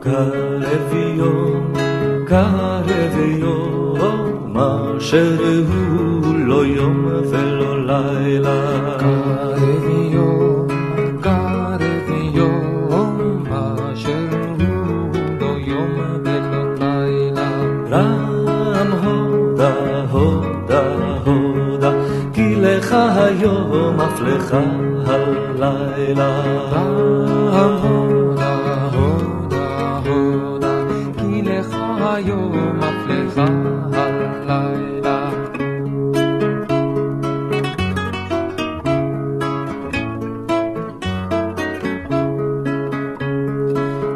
קרביו, קרביו, אשר הוא לא יום ולא לילה. קרביו, קרביו, אשר הוא לא יום ולא לילה. רם הודה, הודה, הודה, כי לך היום אף לך הלילה. היום אף לך הלילה.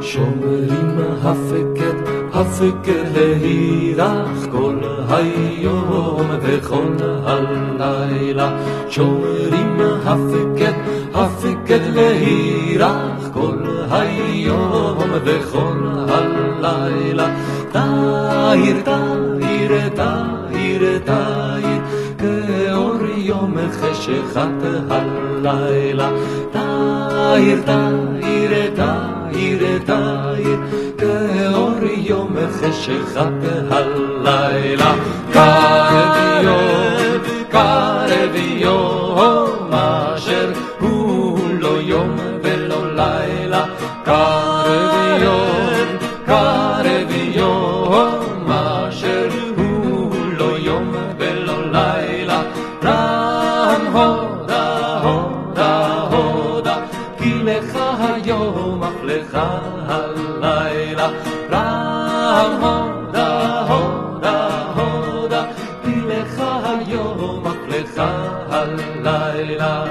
שומרים הפקד, הפקד להירח כל היום וכל הלילה. שומרים הפקד, הפקד להירח כל היום וכל הלילה. תאיר, תאיר, תאיר, תאיר, כאור יום חשכת הלילה. תאיר, תאיר, תאיר, תאיר, כאור יום חשכת הלילה. קרב יום, קרב יום, אשר הוא לא יום ולא לילה. קרב כי לך היום אף לך הלילה. רם הודה, הודה, הודה, כי לך היום אף לך הלילה.